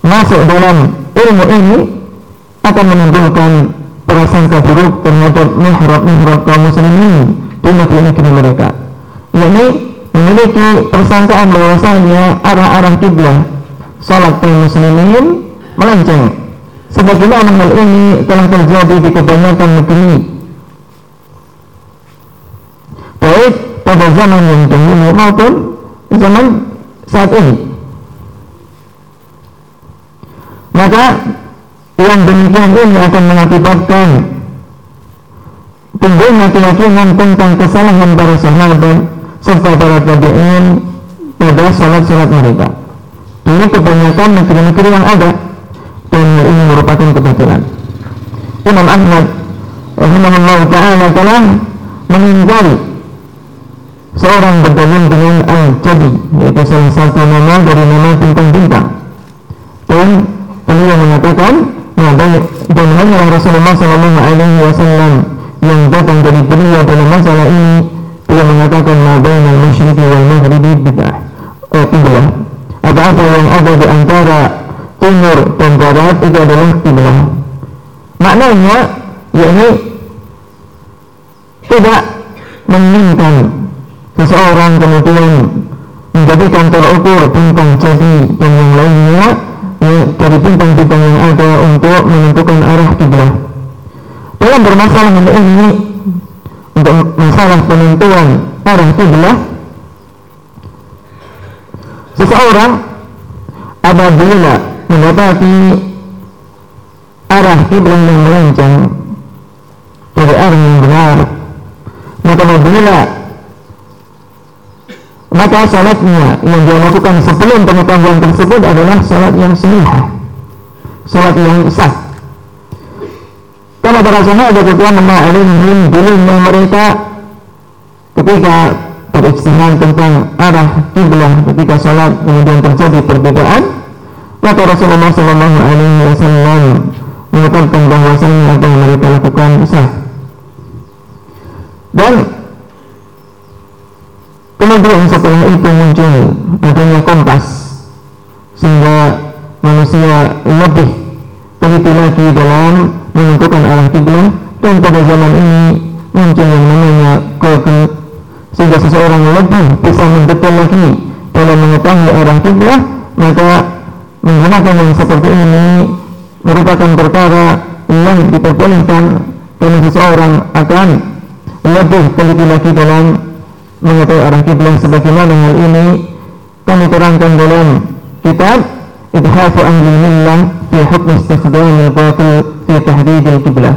masuk dalam ilmu ini akan menimbulkan prasangka buruk terhadap mihrab-mihrab kaum muslimin di negeri-negeri mereka. Yakni memiliki persangkaan bahwasanya arah-arah kiblat salat kaum muslimin melenceng. Sebagaimana hal ini telah terjadi di kebanyakan negeri. Baik pada zaman yang dahulu maupun zaman saat ini maka yang demikian ini akan mengakibatkan timbulnya keyakinan tentang kesalahan para sahabat serta para tabi'in pada salat-salat mereka. Ini kebanyakan negeri-negeri yang ada dan ini merupakan kebatilan. Imam Ahmad rahimahullah ta'ala telah meninggal seorang berdalil dengan Al-Jadi yaitu salah satu nama dari nama bintang-bintang dan beliau mengatakan nah, hanya Rasulullah Sallallahu Alaihi Wasallam yang datang dari beliau dalam masalah ini beliau mengatakan ma bainal masyriqi wal maghribi bid'ah. Oh tidak apa-apa yang ada di antara timur dan barat itu adalah kiblah maknanya yakni tidak menginginkan seseorang kemudian menjadikan tolak ukur bintang jadi dan yang lainnya ya, dari bintang-bintang yang ada untuk menentukan arah kiblah dalam bermasalah ini untuk masalah penentuan arah kiblah seseorang apabila mendapati arah kiblah yang melenceng dari arah yang benar maka apabila maka salatnya yang dia lakukan sebelum pengetahuan tersebut adalah salat yang sahih. Salat yang sah. Karena para sahabat ketua ma'alimhim dulunya mereka ketika beristihad tentang arah kiblah ketika salat kemudian terjadi perbedaan maka Rasulullah Shallallahu Alaihi Wasallam mengatakan bahwasanya apa yang mereka lakukan sah. Dan kemudian setelah itu muncul adanya kompas sehingga manusia lebih teliti lagi dalam menentukan arah kiblat. Dan pada zaman ini muncul yang namanya Google sehingga seseorang lebih bisa mendetil lagi dalam mengetahui arah kiblat maka menggunakan yang seperti ini merupakan perkara yang diperbolehkan dan seseorang akan lebih teliti lagi dalam mengetahui arah kiblat sebagaimana hal ini kami terangkan dalam kitab Idhafu Ahli Millah fi Hukm Istikhdam Al-Batil fi Tahdid Al-Qiblah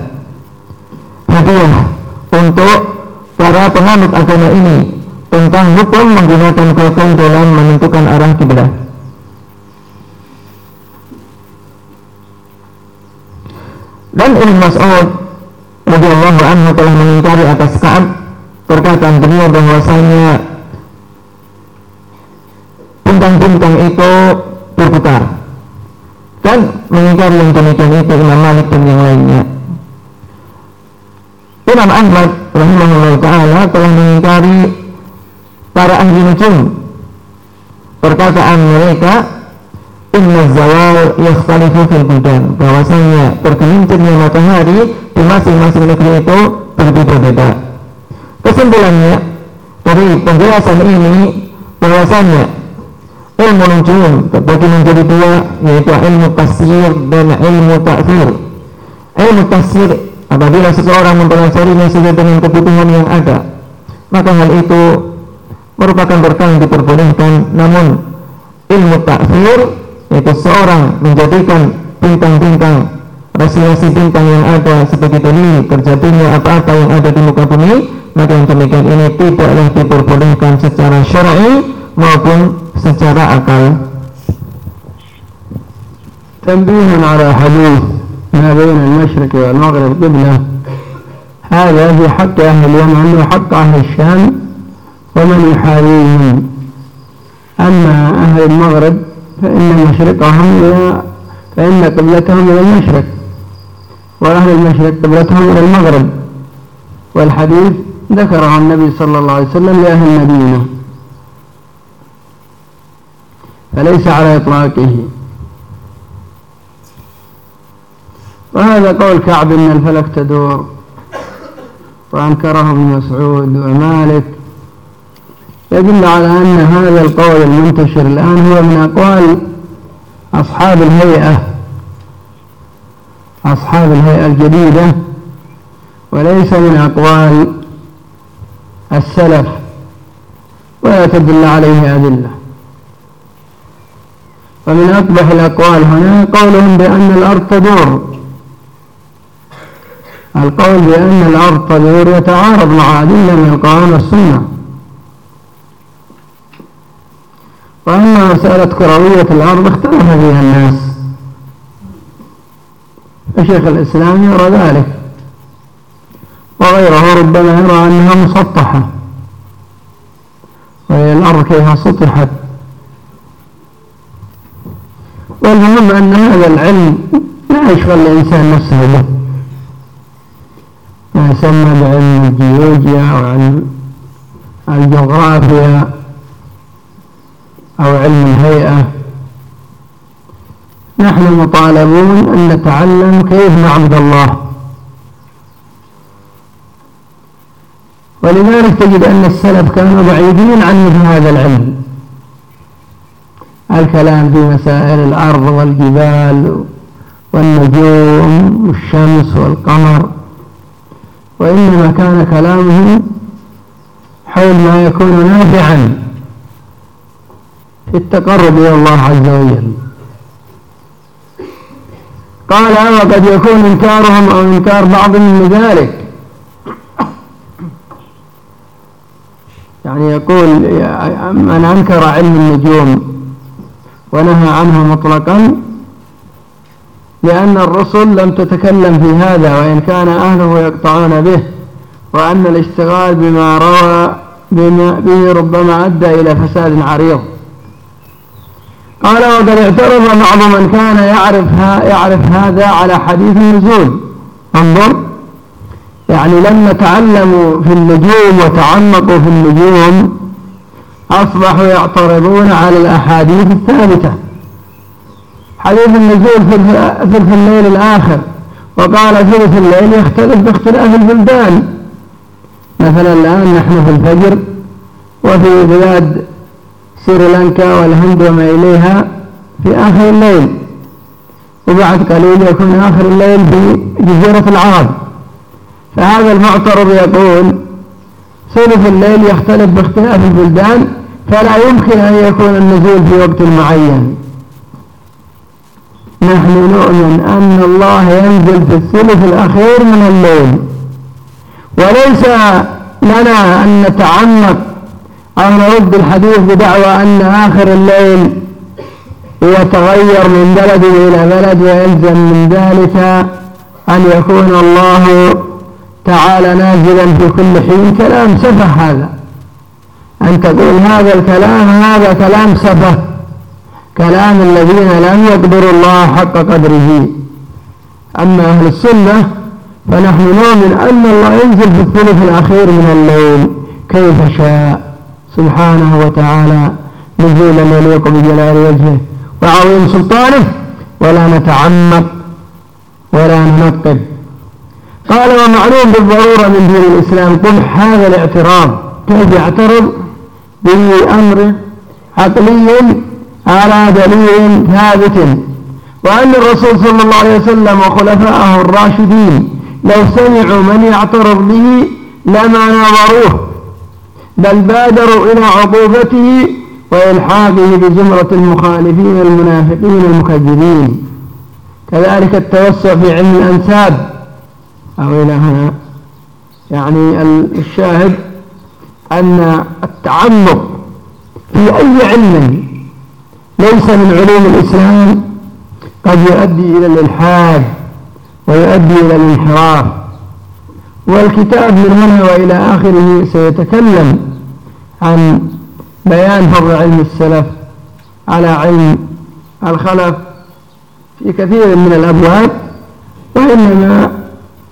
hadiah untuk para penganut agama ini tentang hukum menggunakan kokon dalam menentukan arah kiblat. Dan Ibn Mas'ud radhiyallahu anhu telah mengingkari atas Ka'ab perkataan beliau bahwasanya bintang-bintang itu berputar. Dan mengingkari yang demikian itu Imam Malik dan yang lainnya. Imam Ahmad rahimahullah ta'ala telah mengingkari para ahli nujum. Perkataan mereka Inna zawal yakhtalifu fil budan bahwasanya pergelincirnya matahari di masing-masing negeri itu berbeda-beda Kesimpulannya dari penjelasan ini bahwasanya ilmu nujum terbagi menjadi dua yaitu ilmu tasir dan ilmu ta'fir. Ilmu tasir apabila seseorang mempelajarinya sesuai dengan kebutuhan yang ada maka hal itu merupakan berkah yang diperbolehkan namun ilmu ta'fir yaitu seorang menjadikan bintang-bintang rasi-rasi bintang yang ada sebagai dalil terjadinya apa-apa yang ada di muka bumi maka yang demikian ini tidaklah diperbolehkan secara syar'i maupun secara akal. تنبيه على حديث ما بين المشرق والمغرب قبلة هذا في حق أهل اليمن وحق أهل الشام ومن يحاذيهم أما أهل المغرب فإن مشرقهم إلى فإن قبلتهم إلى المشرق وأهل المشرق قبلتهم إلى المغرب والحديث ذكرها النبي صلى الله عليه وسلم لأهل المدينة. فليس على إطلاقه. وهذا قول كعب إن الفلك تدور وأنكره ابن مسعود ومالك. يدل على أن هذا القول المنتشر الآن هو من أقوال أصحاب الهيئة أصحاب الهيئة الجديدة وليس من أقوال السلف ولا تدل عليه أدلة. ومن أقبح الأقوال هنا قولهم بأن الأرض تدور. القول بأن الأرض تدور يتعارض مع أدلة من القرآن والسنة. وأما مسألة كروية الأرض اختلف فيها الناس. الشيخ الإسلام يرى ذلك. وغيره ربما يرى أنها مسطحة وهي الأرض كيف سطحت. والمهم أن هذا العلم لا يشغل الإنسان نفسه به. ما يسمى بعلم الجيولوجيا أو علم الجغرافيا أو علم الهيئة. نحن مطالبون أن نتعلم كيف نعبد الله. ولذلك تجد أن السلف كانوا بعيدين عن مثل هذا العلم. الكلام في مسائل الأرض والجبال والنجوم والشمس والقمر وإنما كان كلامه حول ما يكون نافعا في التقرب إلى الله عز وجل. قال وقد يكون إنكارهم أو إنكار بعضهم لذلك؟ يعني يقول من أنكر علم النجوم ونهى عنه مطلقا لأن الرسل لم تتكلم في هذا وإن كان أهله يقطعون به وأن الاشتغال بما روى بما به ربما أدى إلى فساد عريض. قال وقد اعترض بعض من كان يعرف, يعرف هذا على حديث النزول. انظر. يعني لما تعلموا في النجوم وتعمقوا في النجوم أصبحوا يعترضون على الأحاديث الثابتة. حديث النزول في الليل الآخر وقال ثلث الليل يختلف باختلاف البلدان. مثلا الآن نحن في الفجر وفي بلاد سريلانكا والهند وما إليها في آخر الليل. وبعد قليل يكون آخر الليل في جزيرة العرب. فهذا المعترض يقول ثلث الليل يختلف باختلاف البلدان فلا يمكن أن يكون النزول في وقت معين. نحن نؤمن أن الله ينزل في الثلث الأخير من الليل. وليس لنا أن نتعمق أو نرد الحديث بدعوى أن آخر الليل يتغير من بلد إلى بلد ويلزم من ذلك أن يكون الله تعالى نازلا في كل حين كلام سفه هذا. أن تقول هذا الكلام هذا كلام سفه. كلام الذين لم يقدروا الله حق قدره. أما أهل السنة فنحن نؤمن أن الله ينزل في الثلث الأخير من الليل كيف شاء. سبحانه وتعالى نزولا يليق بجلال وجهه. وعظيم سلطانه ولا نتعمق ولا ننقب. قال ومعلوم بالضرورة من دين الإسلام قل هذا الاعتراض. كيف يعترض؟ بأمر عقلي على دليل ثابت. وأن الرسول صلى الله عليه وسلم وخلفائه الراشدين لو سمعوا من يعترض به لما نظروه بل بادروا إلى عقوبته وإلحاقه بزمرة المخالفين المنافقين المكذبين. كذلك التوسع في علم الأنساب. أو إلى هنا. يعني الشاهد أن التعمق في أي علم ليس من علوم الإسلام قد يؤدي إلى الإلحاد ويؤدي إلى الانحراف. والكتاب من هنا وإلى آخره سيتكلم عن بيان فضل علم السلف على علم الخلف في كثير من الأبواب وإنما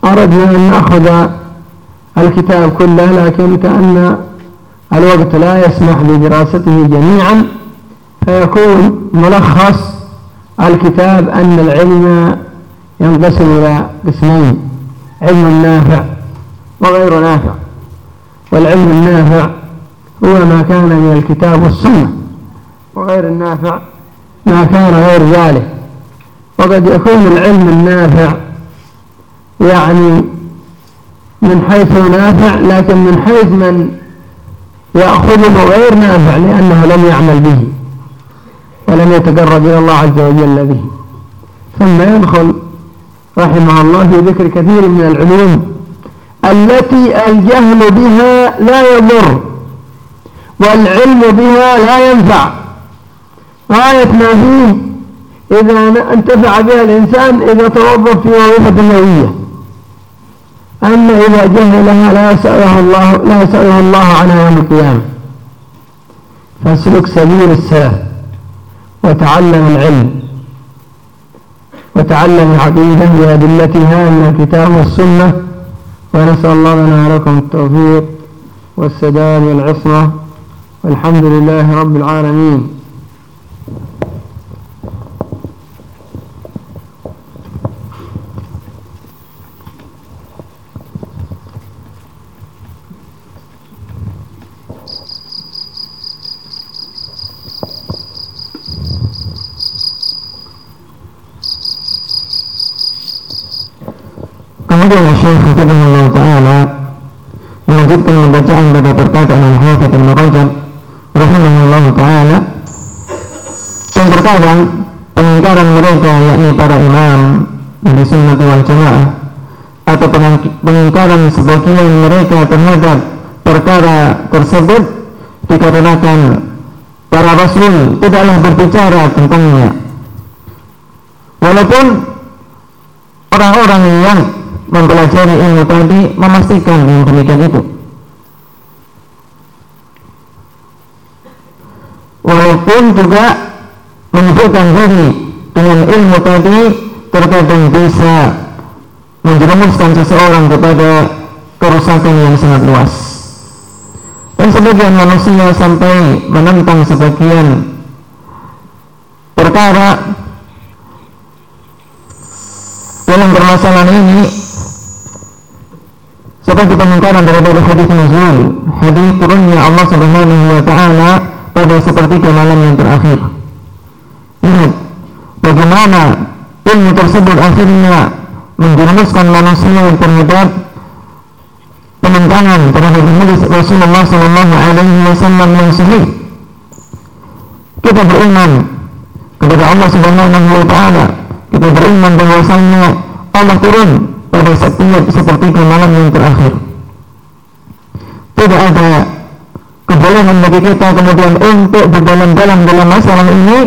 أردنا أن نأخذ الكتاب كله لكن كأن الوقت لا يسمح بدراسته جميعا فيكون ملخص الكتاب أن العلم ينقسم إلى قسمين علم نافع وغير نافع. والعلم النافع هو ما كان من الكتاب والسنة وغير النافع ما كان غير ذلك. وقد يكون العلم النافع يعني من حيث نافع لكن من حيث من يأخذه غير نافع لأنه لم يعمل به ولم يتقرب إلى الله عز وجل به. ثم يدخل رحمه الله في ذكر كثير من العلوم التي الجهل بها لا يضر والعلم بها لا ينفع. غاية ما فيه إذا انتفع بها الإنسان إذا توظف في وظيفة نووية. أما إذا جهلها لا يسأله الله لا يسأله الله عنها يوم القيامة. فاسلك سبيل السلف وتعلم العلم. وتعلم العقيدة بأدلتها من الكتاب والسنة. ونسأل الله لنا ولكم التوفيق والسداد والعصمة. والحمد لله رب العالمين. Syekh Hafizullah Ta'ala melanjutkan pembacaan pada perkataan Al-Hafidh Ibn Rajab Rahimahullah Ta'ala. Yang terkadang pengingkaran mereka yakni para imam dari sunnah wal jamaah atau pengingkaran sebagian mereka terhadap perkara tersebut dikarenakan para rasul tidaklah berbicara tentangnya. Walaupun orang-orang yang mempelajari ilmu tadi memastikan yang demikian itu. Walaupun juga menunjukkan diri dengan ilmu tadi terkadang bisa menjerumuskan seseorang kepada kerusakan yang sangat luas. Dan sebagian manusia sampai menentang sebagian perkara. Dalam permasalahan ini seperti pengingkaran daripada hadis nuzul hadis turunnya Allah Subhanahu wa taala pada sepertiga malam yang terakhir. Lihat bagaimana ilmu tersebut akhirnya menjerumuskan manusia terhadap penentangan terhadap hadis Rasulullah Sallallahu Alaihi Wasallam yang sahih. Kita beriman kepada Allah Subhanahu Wa Taala. Kita beriman bahwasanya Allah turun pada setiap sepertiga malam yang terakhir tidak ada kebolehan bagi kita kemudian untuk berdalam-dalam dalam masalah ini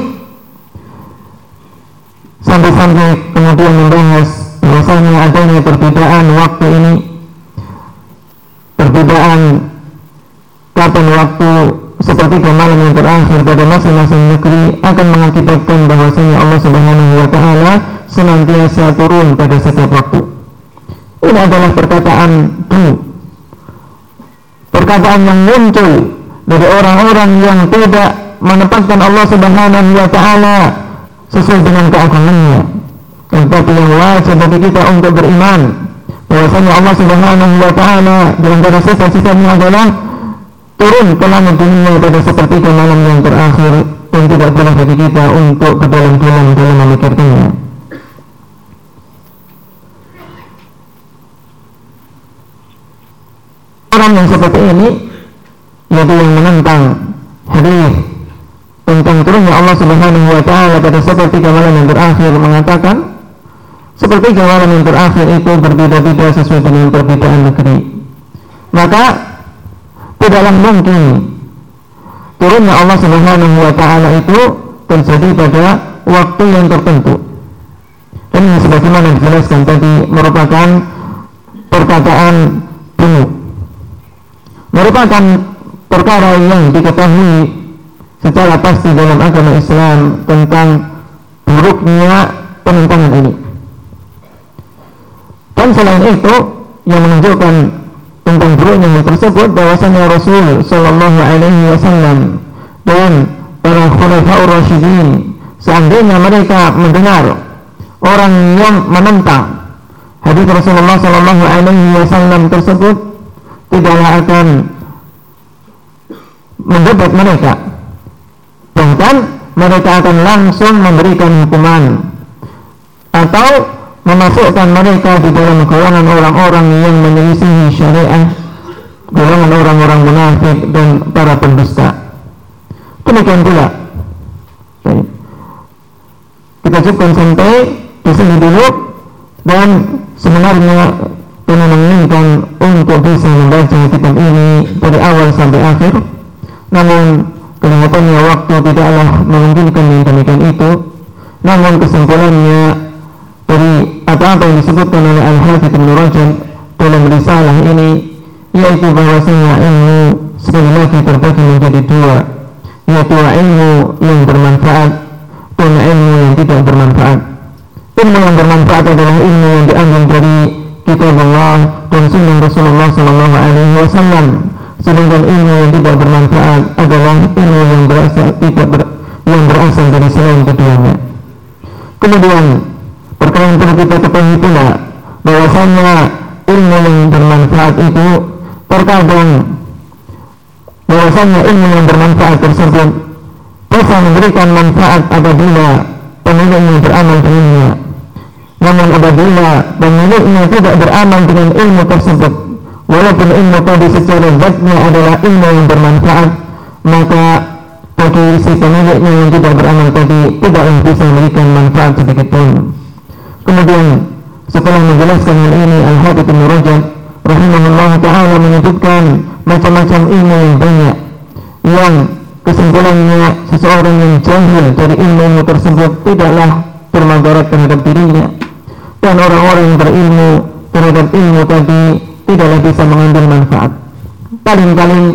sampai-sampai kemudian membahas bahwasanya adanya perbedaan waktu ini perbedaan kapan waktu seperti malam yang terakhir pada masing-masing negeri akan mengakibatkan bahwasanya Allah Subhanahu wa taala senantiasa turun pada setiap waktu. Ini adalah perkataan. Perkataan yang muncul dari orang-orang yang tidak menempatkan Allah Subhanahu wa taala sesuai dengan keagungannya. Tetapi yang wajib bagi kita untuk beriman bahwasanya Allah Subhanahu wa taala di antara sifat-sifatnya adalah turun ke langit dunia pada sepertiga malam yang terakhir yang tidak boleh bagi kita untuk berdalam-dalam dalam memikirkannya. Orang yang seperti ini yaitu yang menentang hadis tentang turunnya Allah Subhanahu wa taala pada sepertiga malam yang terakhir mengatakan sepertiga malam yang terakhir itu berbeda-beda sesuai dengan perbedaan negeri. Maka tidaklah mungkin turunnya Allah Subhanahu wa taala itu terjadi pada waktu yang tertentu. Dan ini sebagaimana dijelaskan tadi merupakan perkataan penuh. Merupakan perkara yang diketahui secara pasti dalam agama Islam tentang buruknya penentangan ini. Dan selain itu yang menunjukkan tentang buruknya tersebut bahwasanya Rasul Shallallahu Alaihi Wasallam dan para khulafaur rasyidin seandainya mereka mendengar orang yang menentang hadis Rasulullah Shallallahu Alaihi Wasallam tersebut tidaklah akan mendebat mereka. Bahkan mereka akan langsung memberikan hukuman atau memasukkan mereka di dalam golongan orang-orang yang menyelisihi syariah golongan orang-orang munafik dan para pendusta. Demikian pula. Kita cukupkan sampai di sini dulu dan sebenarnya kami menginginkan untuk bisa membaca kitab ini dari awal sampai akhir. Namun kelihatannya waktu tidaklah memungkinkan yang demikian itu. Namun kesimpulannya dari apa-apa yang disebutkan oleh Al-Hafidh Ibn Rajab dalam risalah ini yaitu bahwasanya ilmu sekali lagi terbagi menjadi dua yaitu ilmu yang bermanfaat dan ilmu yang tidak bermanfaat. Ilmu yang bermanfaat adalah ilmu yang diambil dari kitab Allah dan sunnah Rasulullah Sallallahu Alaihi Wasallam. Sedangkan ilmu yang tidak bermanfaat adalah ilmu yang berasal tidak ber, yang berasal dari selain keduanya. Kemudian perkara yang perlu kita ketahui pula bahwasanya ilmu yang bermanfaat itu terkadang bahwasanya ilmu yang bermanfaat tersebut bisa memberikan manfaat apabila pemiliknya beramal dengannya namun apabila pemiliknya tidak beramal dengan ilmu tersebut walaupun ilmu tadi secara zatnya adalah ilmu yang bermanfaat maka bagi si pemiliknya yang tidak beramal tadi tidak bisa memberikan manfaat sedikit pun. Kemudian setelah menjelaskan hal ini Al-Habib Ibn Rajab rahimahullah ta'ala menyebutkan macam-macam ilmu yang banyak. Yang kesimpulannya seseorang yang jahil dari ilmu-ilmu tersebut tidaklah bermadarat terhadap dirinya dan orang-orang yang berilmu terhadap ilmu tadi tidaklah bisa mengambil manfaat. Paling-paling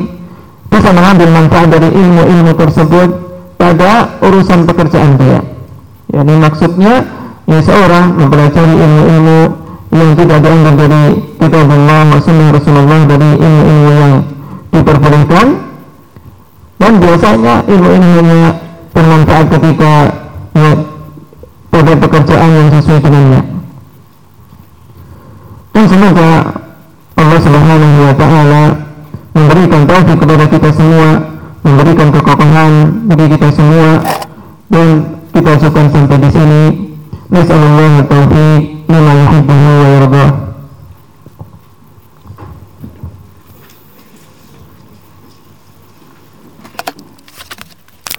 bisa mengambil manfaat dari ilmu-ilmu tersebut pada urusan pekerjaan dia. Yakni maksudnya ya seorang mempelajari ilmu-ilmu yang tidak diambil dari kitab Allah Rasulullah Rasulullah dari ilmu-ilmu yang diperbolehkan. Dan biasanya ilmu-ilmunya bermanfaat ketika ya, pada pekerjaan yang sesuai dengannya dan semoga Allah Subhanahu wa taala memberikan taufik kepada kita semua, memberikan kekokohan bagi kita semua dan kita sukan sampai di sini. Nasallallahu taufiq nama yuhibbuhu wa.